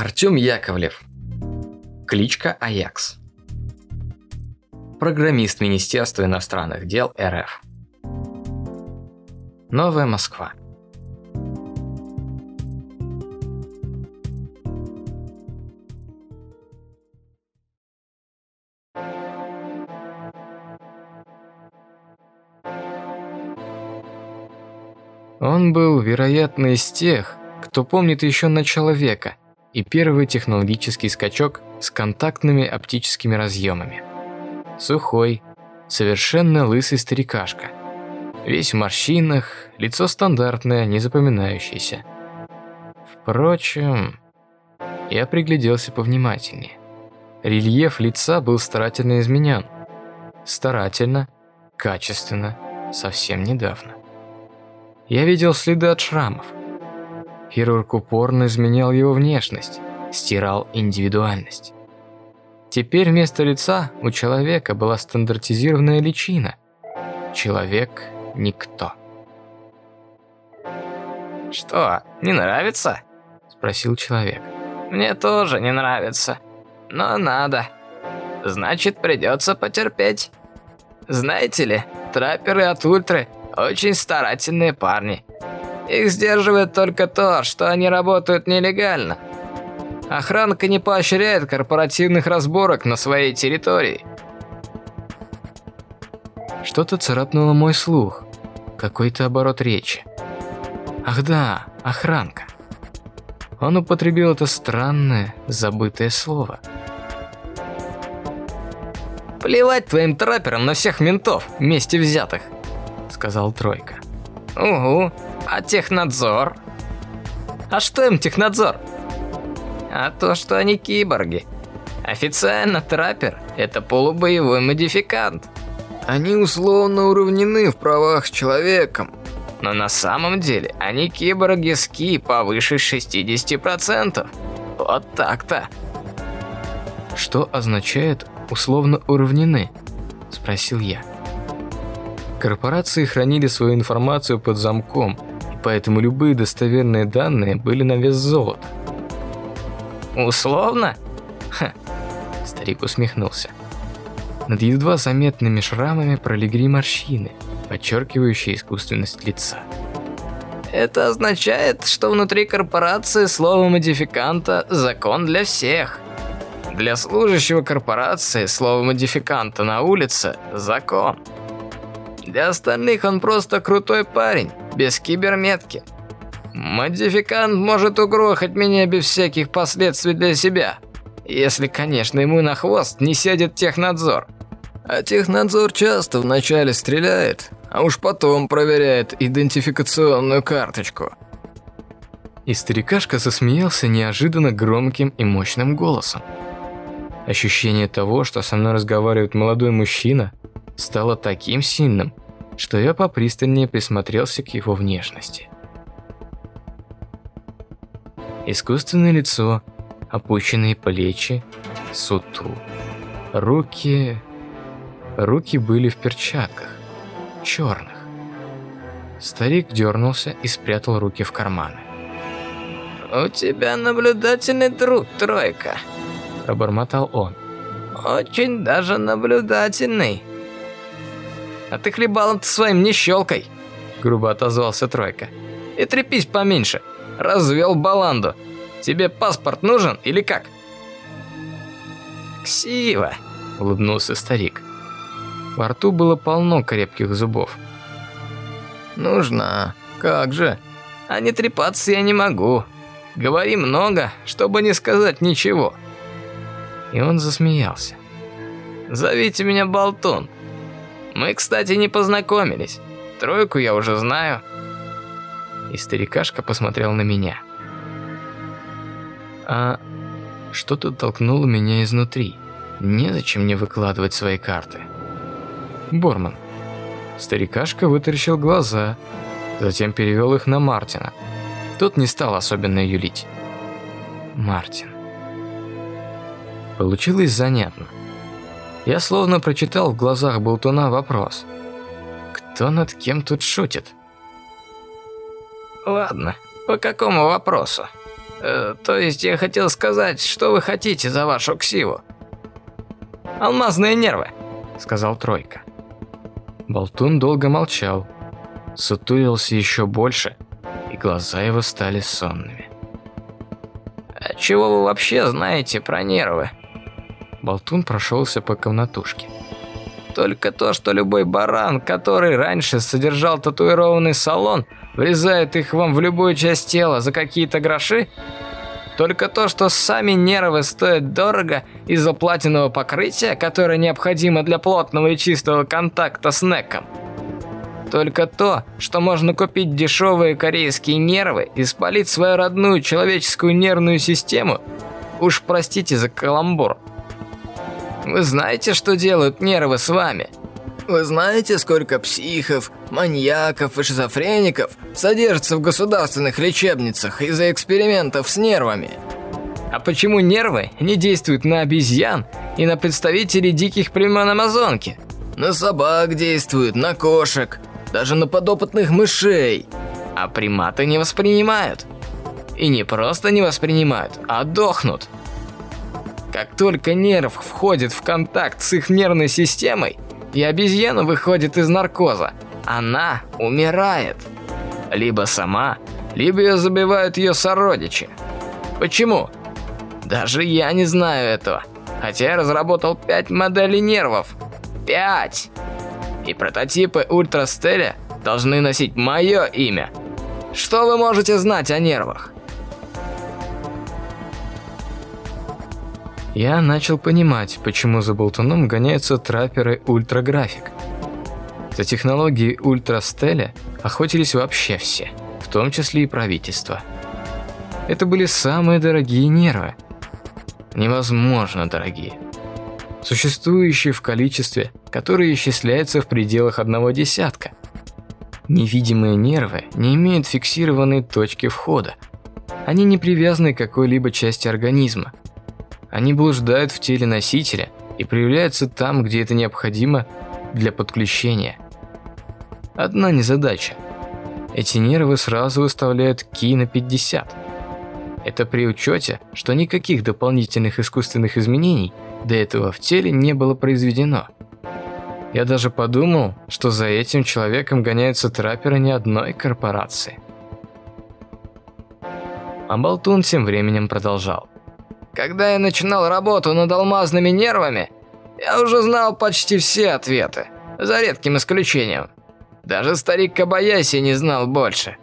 Артем Яковлев. Кличка Аякс. Программист Министерства иностранных дел РФ. Новая Москва. Он был, вероятно, из тех, кто помнит еще начало века и первый технологический скачок с контактными оптическими разъемами. Сухой, совершенно лысый старикашка. Весь в морщинах, лицо стандартное, не запоминающееся. Впрочем, я пригляделся повнимательнее. Рельеф лица был старательно изменен. Старательно, качественно, совсем недавно. Я видел следы от шрамов. Хирург упорно изменял его внешность, стирал индивидуальность. Теперь вместо лица у человека была стандартизированная личина. Человек – никто. «Что, не нравится?» – спросил человек. «Мне тоже не нравится, но надо. Значит, придется потерпеть. Знаете ли, трапперы от ультры очень старательные парни. Их сдерживает только то, что они работают нелегально. Охранка не поощряет корпоративных разборок на своей территории. Что-то царапнуло мой слух. Какой-то оборот речи. Ах да, охранка. Он употребил это странное, забытое слово. Плевать твоим трапперам на всех ментов, вместе взятых сказал Тройка. Угу, а технадзор? А что им технадзор? А то, что они киборги. Официально траппер – это полубоевой модификант. Они условно уравнены в правах с человеком. Но на самом деле они киборги с ки повыше 60%. Вот так-то. Что означает «условно уравнены»? Спросил я. Корпорации хранили свою информацию под замком, поэтому любые достоверные данные были на вес золота. «Условно?» Ха. Старик усмехнулся. Над едва заметными шрамами пролегли морщины, подчеркивающие искусственность лица. Это означает, что внутри корпорации слово модификанта – закон для всех. Для служащего корпорации слово модификанта на улице – закон. Для остальных он просто крутой парень, без киберметки. Модификант может угрохать меня без всяких последствий для себя. Если, конечно, ему на хвост не сядет технадзор. А технадзор часто вначале стреляет, а уж потом проверяет идентификационную карточку. И старикашка засмеялся неожиданно громким и мощным голосом. Ощущение того, что со мной разговаривает молодой мужчина, стало таким сильным, что я попристальнее присмотрелся к его внешности. Искусственное лицо, опущенные плечи, суту. Руки... Руки были в перчатках, черных. Старик дернулся и спрятал руки в карманы. «У тебя наблюдательный друг, Тройка», – пробормотал он. «Очень даже наблюдательный». А ты хлебалом-то своим не щелкай, грубо отозвался Тройка. И трепись поменьше. Развел баланду. Тебе паспорт нужен или как? Ксива, улыбнулся старик. Во рту было полно крепких зубов. Нужна. Как же? А не трепаться я не могу. Говори много, чтобы не сказать ничего. И он засмеялся. Зовите меня Болтун. Мы, кстати, не познакомились. Тройку я уже знаю. И старикашка посмотрел на меня. А что-то толкнуло меня изнутри. Незачем мне выкладывать свои карты. Борман. Старикашка вытаращил глаза, затем перевел их на Мартина. Тот не стал особенно юлить. Мартин. Получилось занятно. Я словно прочитал в глазах болтуна вопрос. Кто над кем тут шутит? Ладно, по какому вопросу? Э, то есть я хотел сказать, что вы хотите за вашу ксиву? Алмазные нервы, сказал Тройка. Болтун долго молчал, сутулился еще больше, и глаза его стали сонными. «А чего вы вообще знаете про нервы?» Болтун прошелся по комнатушке. «Только то, что любой баран, который раньше содержал татуированный салон, врезает их вам в любую часть тела за какие-то гроши? Только то, что сами нервы стоят дорого из-за платинового покрытия, которое необходимо для плотного и чистого контакта с неком?» Только то, что можно купить дешевые корейские нервы и спалить свою родную человеческую нервную систему, уж простите за каламбур. Вы знаете, что делают нервы с вами? Вы знаете, сколько психов, маньяков и шизофреников содержатся в государственных лечебницах из-за экспериментов с нервами? А почему нервы не действуют на обезьян и на представителей диких племен Амазонки? На собак действуют, на кошек, даже на подопытных мышей. А приматы не воспринимают. И не просто не воспринимают, а дохнут. Как только нерв входит в контакт с их нервной системой, и обезьяна выходит из наркоза, она умирает. Либо сама, либо ее забивают ее сородичи. Почему? Даже я не знаю этого. Хотя я разработал пять моделей нервов. Пять! и прототипы Ультрастеля должны носить мое имя. Что вы можете знать о нервах? Я начал понимать, почему за болтуном гоняются трапперы ультраграфик. За технологией Ультрастеля охотились вообще все, в том числе и правительство. Это были самые дорогие нервы. Невозможно дорогие существующие в количестве, которое исчисляется в пределах одного десятка. Невидимые нервы не имеют фиксированной точки входа. Они не привязаны к какой-либо части организма. Они блуждают в теле носителя и проявляются там, где это необходимо для подключения. Одна незадача. Эти нервы сразу выставляют ки на 50. Это при учете, что никаких дополнительных искусственных изменений – до этого в теле не было произведено. Я даже подумал, что за этим человеком гоняются трапперы не одной корпорации. А Болтун тем временем продолжал. Когда я начинал работу над алмазными нервами, я уже знал почти все ответы, за редким исключением. Даже старик Кабаяси не знал больше.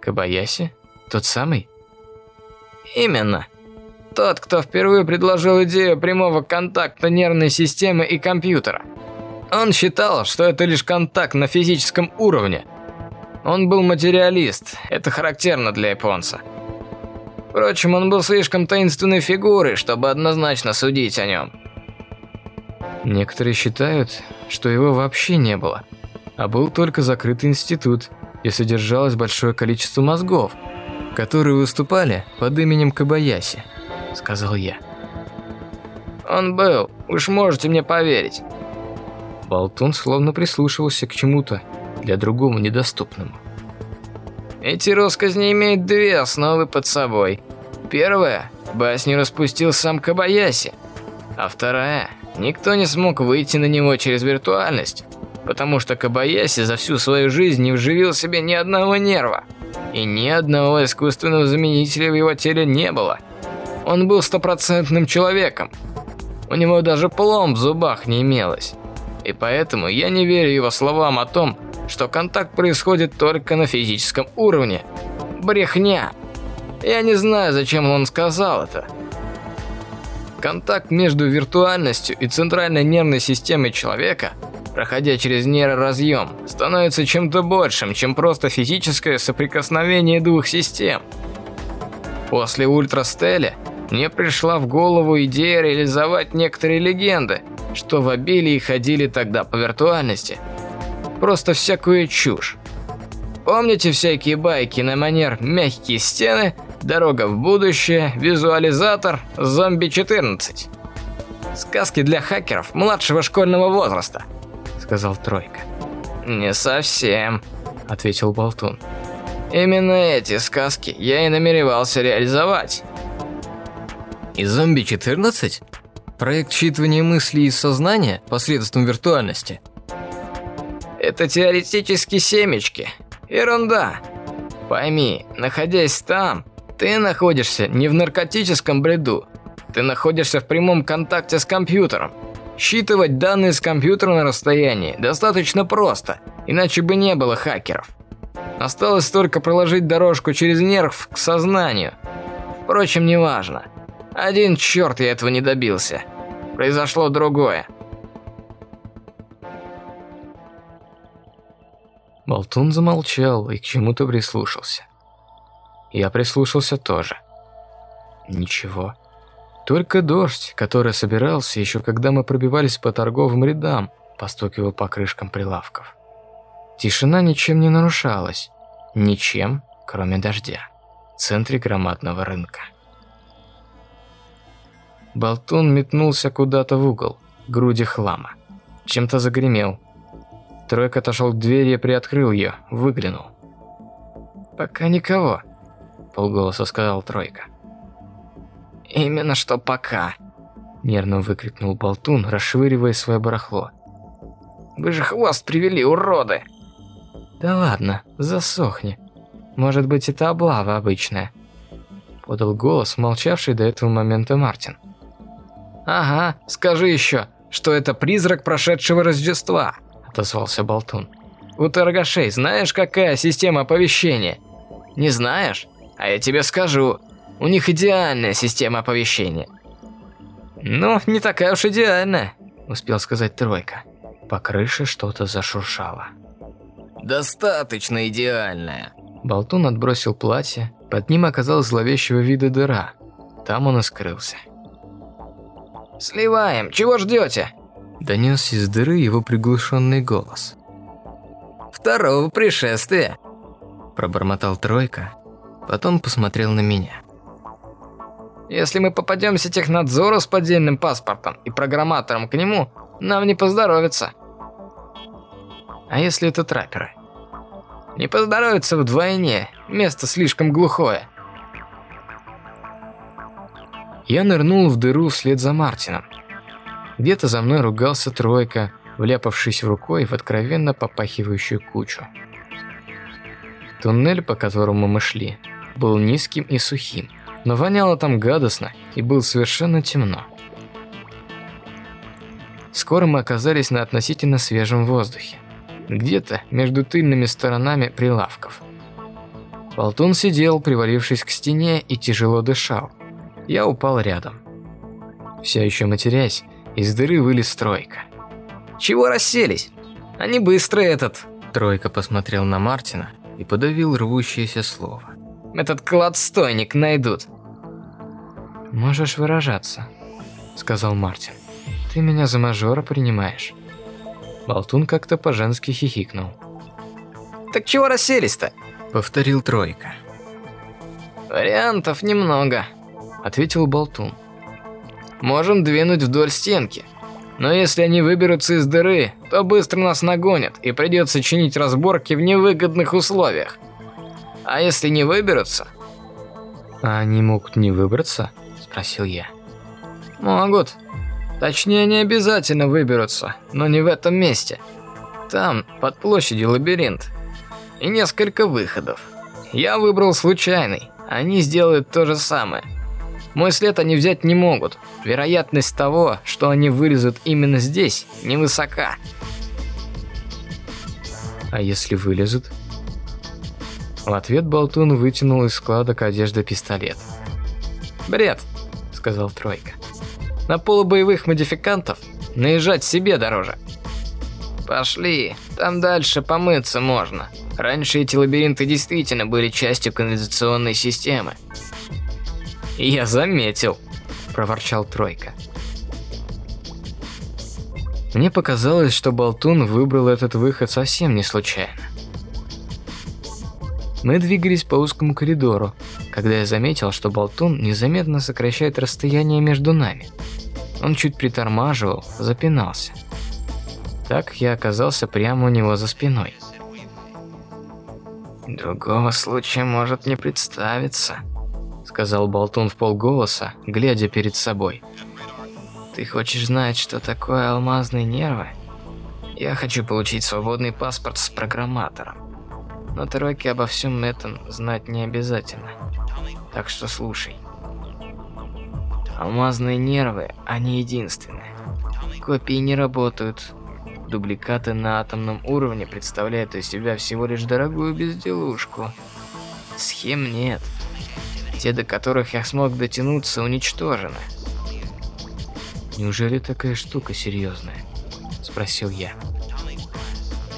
Кабаяси? Тот самый? Именно. Тот, кто впервые предложил идею прямого контакта нервной системы и компьютера. Он считал, что это лишь контакт на физическом уровне. Он был материалист, это характерно для японца. Впрочем, он был слишком таинственной фигурой, чтобы однозначно судить о нем. Некоторые считают, что его вообще не было, а был только закрытый институт, где содержалось большое количество мозгов, которые выступали под именем Кабаяси. – сказал я. «Он был, уж можете мне поверить». Болтун словно прислушивался к чему-то для другому недоступному. Эти россказни имеют две основы под собой. Первая – басню распустил сам Кабаяси. А вторая – никто не смог выйти на него через виртуальность, потому что Кабаяси за всю свою жизнь не вживил себе ни одного нерва. И ни одного искусственного заменителя в его теле не было – он был стопроцентным человеком. У него даже пломб в зубах не имелось. И поэтому я не верю его словам о том, что контакт происходит только на физическом уровне. Брехня. Я не знаю, зачем он сказал это. Контакт между виртуальностью и центральной нервной системой человека, проходя через нейроразъем, становится чем-то большим, чем просто физическое соприкосновение двух систем. После ультрастеля мне пришла в голову идея реализовать некоторые легенды, что в обилии ходили тогда по виртуальности. Просто всякую чушь. Помните всякие байки на манер «Мягкие стены», «Дорога в будущее», «Визуализатор», «Зомби-14»? Сказки для хакеров младшего школьного возраста, сказал Тройка. Не совсем, ответил Болтун. Именно эти сказки я и намеревался реализовать. И «Зомби-14»? Проект считывания мыслей из сознания посредством виртуальности? Это теоретически семечки. Ерунда. Пойми, находясь там, ты находишься не в наркотическом бреду. Ты находишься в прямом контакте с компьютером. Считывать данные с компьютера на расстоянии достаточно просто, иначе бы не было хакеров. Осталось только проложить дорожку через нерв к сознанию. Впрочем, неважно. Один черт я этого не добился. Произошло другое. Болтун замолчал и к чему-то прислушался. Я прислушался тоже. Ничего. Только дождь, который собирался еще когда мы пробивались по торговым рядам, постукивал по крышкам прилавков. Тишина ничем не нарушалась. Ничем, кроме дождя. В центре громадного рынка. Болтун метнулся куда-то в угол, груди хлама. Чем-то загремел. Тройка отошел к двери и приоткрыл ее, выглянул. «Пока никого», – полголоса сказал Тройка. «Именно что пока», – нервно выкрикнул Болтун, расшвыривая свое барахло. «Вы же хвост привели, уроды!» «Да ладно, засохни. Может быть, это облава обычная», – подал голос, молчавший до этого момента Мартин. «Ага, скажи еще, что это призрак прошедшего Рождества», – отозвался Болтун. «У торгашей знаешь, какая система оповещения?» «Не знаешь? А я тебе скажу. У них идеальная система оповещения». «Ну, не такая уж идеальная», – успел сказать Тройка. По крыше что-то зашуршало. «Достаточно идеальная». Болтун отбросил платье, под ним оказалась зловещего вида дыра. Там он и скрылся. «Сливаем, чего ждете?» Донесся из дыры его приглушенный голос. «Второго пришествия», пробормотал Тройка, потом посмотрел на меня. «Если мы попадемся технадзору с поддельным паспортом и программатором к нему, нам не поздоровится». «А если это трапперы?» «Не поздоровится вдвойне, место слишком глухое». Я нырнул в дыру вслед за Мартином. Где-то за мной ругался тройка, вляпавшись рукой в откровенно попахивающую кучу. Туннель, по которому мы шли, был низким и сухим, но воняло там гадостно и было совершенно темно. Скоро мы оказались на относительно свежем воздухе, где-то между тыльными сторонами прилавков. Болтун сидел, привалившись к стене и тяжело дышал. Я упал рядом. Все еще матерясь, из дыры вылез тройка. «Чего расселись? Они быстрые этот!» Тройка посмотрел на Мартина и подавил рвущееся слово. «Этот кладстойник найдут!» «Можешь выражаться», — сказал Мартин. «Ты меня за мажора принимаешь?» Болтун как-то по-женски хихикнул. «Так чего расселись-то?» — повторил Тройка. «Вариантов немного», ответил Болтун. Можем двинуть вдоль стенки. Но если они выберутся из дыры, то быстро нас нагонят и придется чинить разборки в невыгодных условиях. А если не выберутся? А они могут не выбраться? спросил я. Могут. Точнее, не обязательно выберутся, но не в этом месте. Там, под площадью лабиринт. И несколько выходов. Я выбрал случайный. Они сделают то же самое. Мой след они взять не могут. Вероятность того, что они вылезут именно здесь, невысока. А если вылезут? В ответ Болтун вытянул из складок одежды пистолет. «Бред», — сказал Тройка. «На полубоевых модификантов наезжать себе дороже». «Пошли, там дальше помыться можно. Раньше эти лабиринты действительно были частью канализационной системы. «Я заметил», – проворчал Тройка. Мне показалось, что Болтун выбрал этот выход совсем не случайно. Мы двигались по узкому коридору, когда я заметил, что Болтун незаметно сокращает расстояние между нами. Он чуть притормаживал, запинался. Так я оказался прямо у него за спиной. Другого случая может не представиться, сказал Болтун в полголоса, глядя перед собой. Ты хочешь знать, что такое алмазные нервы? Я хочу получить свободный паспорт с программатором. Но Тройке обо всем этом знать не обязательно. Так что слушай. Алмазные нервы, они единственные. Копии не работают. Дубликаты на атомном уровне представляют из себя всего лишь дорогую безделушку. Схем нет. Те, до которых я смог дотянуться, уничтожены. Неужели такая штука серьезная? Спросил я.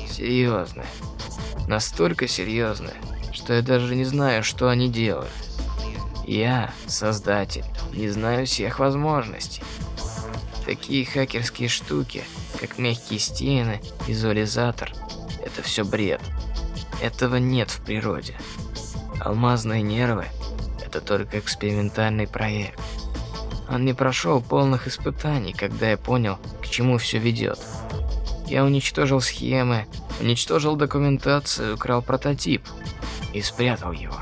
Серьезная. Настолько серьезная, что я даже не знаю, что они делают. Я, создатель, не знаю всех возможностей. Такие хакерские штуки, как мягкие стены, визуализатор, это все бред. Этого нет в природе. Алмазные нервы – это только экспериментальный проект. Он не прошел полных испытаний, когда я понял, к чему все ведет. Я уничтожил схемы, уничтожил документацию, украл прототип и спрятал его.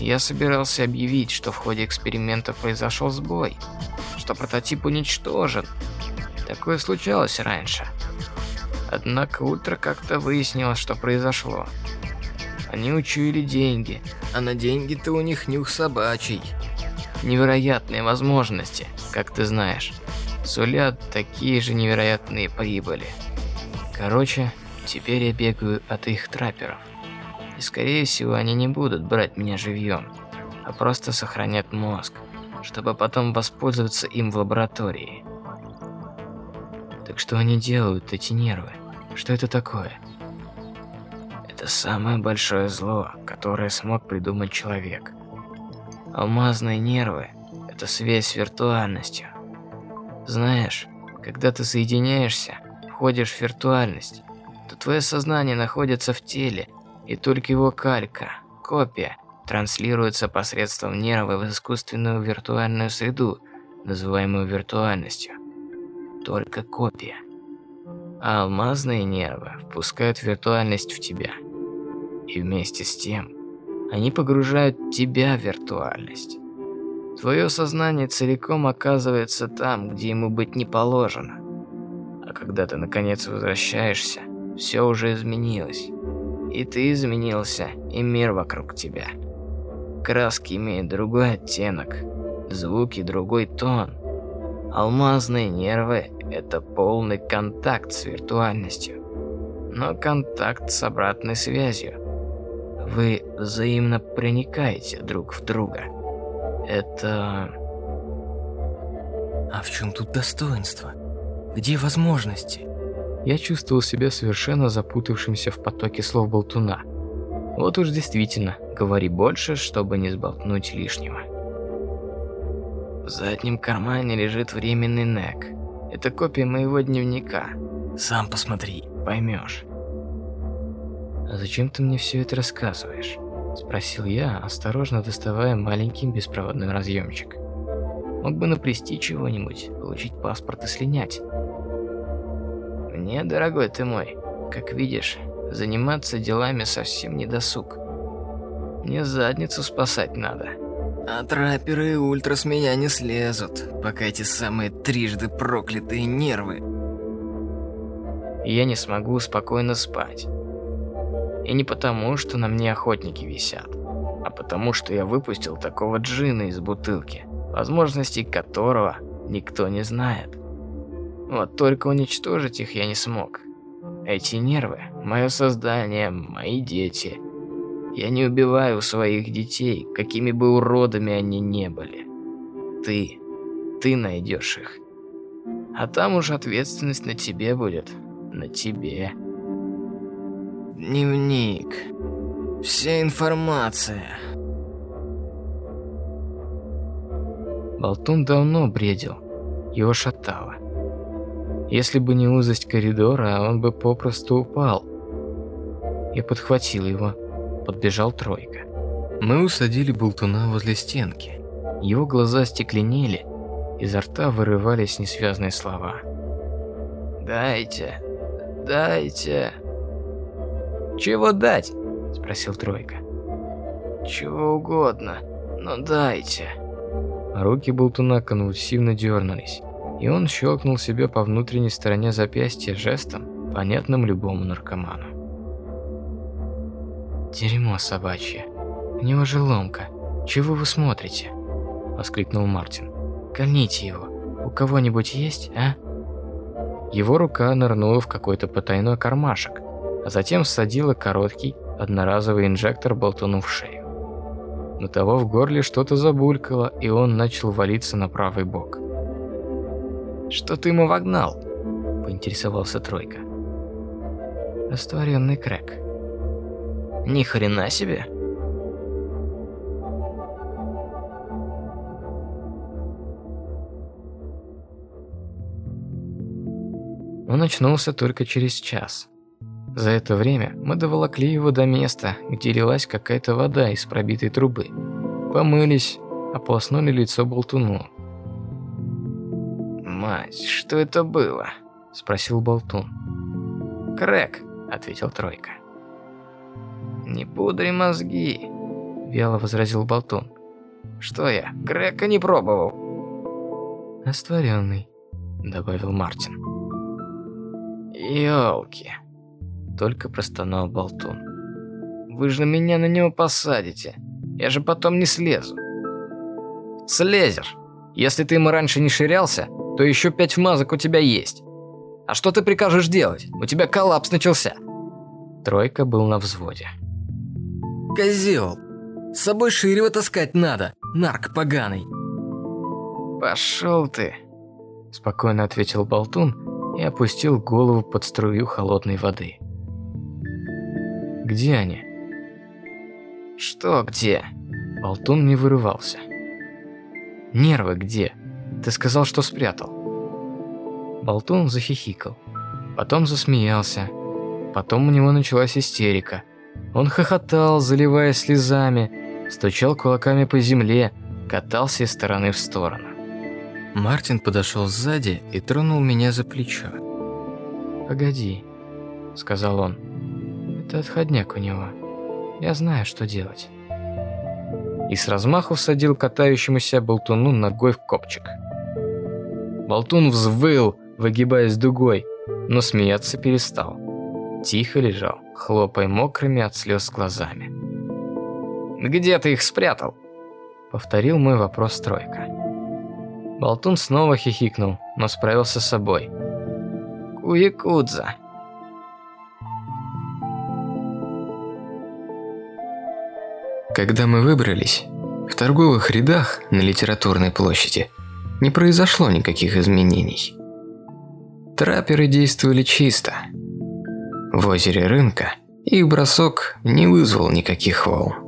Я собирался объявить, что в ходе эксперимента произошел сбой, что прототип уничтожен. Такое случалось раньше. Однако утро как-то выяснилось, что произошло. Они учуяли деньги, а на деньги-то у них нюх собачий. Невероятные возможности, как ты знаешь, сулят такие же невероятные прибыли. Короче, теперь я бегаю от их трапперов. И скорее всего они не будут брать меня живьем, а просто сохранят мозг, чтобы потом воспользоваться им в лаборатории. Так что они делают, эти нервы? Что это такое? Это самое большое зло, которое смог придумать человек. Алмазные нервы – это связь с виртуальностью. Знаешь, когда ты соединяешься, входишь в виртуальность, то твое сознание находится в теле – и только его калька, копия, транслируется посредством нерва в искусственную виртуальную среду, называемую виртуальностью. Только копия. А алмазные нервы впускают виртуальность в тебя. И вместе с тем, они погружают тебя в виртуальность. Твое сознание целиком оказывается там, где ему быть не положено. А когда ты наконец возвращаешься, все уже изменилось. И ты изменился, и мир вокруг тебя. Краски имеют другой оттенок, звуки другой тон. Алмазные нервы – это полный контакт с виртуальностью, но контакт с обратной связью. Вы взаимно проникаете друг в друга. Это... А в чем тут достоинство? Где возможности? Я чувствовал себя совершенно запутавшимся в потоке слов болтуна. Вот уж действительно, говори больше, чтобы не сболтнуть лишнего. В заднем кармане лежит временный НЭК. Это копия моего дневника. Сам посмотри, поймешь. «А зачем ты мне все это рассказываешь?» Спросил я, осторожно доставая маленький беспроводной разъемчик. Мог бы наплести чего-нибудь, получить паспорт и слинять. Мне, дорогой ты мой, как видишь, заниматься делами совсем не досуг. Мне задницу спасать надо. А трапперы и ультра с меня не слезут, пока эти самые трижды проклятые нервы. Я не смогу спокойно спать. И не потому, что на мне охотники висят, а потому, что я выпустил такого джина из бутылки, возможностей которого никто не знает. Вот только уничтожить их я не смог. Эти нервы – мое создание, мои дети. Я не убиваю своих детей, какими бы уродами они не были. Ты, ты найдешь их. А там уж ответственность на тебе будет. На тебе. Дневник. Вся информация. Болтун давно бредил. Его шатало. Если бы не узость коридора, он бы попросту упал. Я подхватил его. Подбежал тройка. Мы усадили болтуна возле стенки. Его глаза стекленели, изо рта вырывались несвязные слова. «Дайте, дайте...» «Чего дать?» – спросил Тройка. Чего угодно, но дайте. Руки болтуна конвульсивно дернулись, и он щелкнул себе по внутренней стороне запястья жестом, понятным любому наркоману. «Дерьмо собачье. У него же ломка. Чего вы смотрите?» – воскликнул Мартин. «Кольните его. У кого-нибудь есть, а?» Его рука нырнула в какой-то потайной кармашек, а затем всадила короткий, одноразовый инжектор болтуну в шею. На того в горле что-то забулькало, и он начал валиться на правый бок. «Что ты ему вогнал?» – поинтересовался Тройка. «Растворенный крэк». «Ни хрена себе!» Он очнулся только через час. За это время мы доволокли его до места, где лилась какая-то вода из пробитой трубы. Помылись, ополоснули лицо болтуну. «Мать, что это было?» – спросил болтун. «Крэк», – ответил Тройка. «Не пудри мозги», – вяло возразил болтун. «Что я, крэка не пробовал?» «Растворенный», – добавил Мартин. «Елки!» Только простонал Болтун. «Вы же меня на него посадите. Я же потом не слезу». «Слезешь. Если ты ему раньше не ширялся, то еще пять вмазок у тебя есть. А что ты прикажешь делать? У тебя коллапс начался». Тройка был на взводе. «Козел! С собой шире таскать надо, нарк поганый!» «Пошел ты!» Спокойно ответил Болтун и опустил голову под струю холодной воды. «Где они?» «Что где?» Болтун не вырывался. «Нервы где? Ты сказал, что спрятал». Болтун захихикал. Потом засмеялся. Потом у него началась истерика. Он хохотал, заливая слезами, стучал кулаками по земле, катался из стороны в сторону. Мартин подошел сзади и тронул меня за плечо. «Погоди», — сказал он. «Это отходняк у него. Я знаю, что делать». И с размаху всадил катающемуся болтуну ногой в копчик. Болтун взвыл, выгибаясь дугой, но смеяться перестал. Тихо лежал, хлопая мокрыми от слез глазами. «Где ты их спрятал?» Повторил мой вопрос Тройка. Болтун снова хихикнул, но справился с собой. Куякудза. Когда мы выбрались, в торговых рядах на литературной площади не произошло никаких изменений. Трапперы действовали чисто. В озере рынка их бросок не вызвал никаких волн.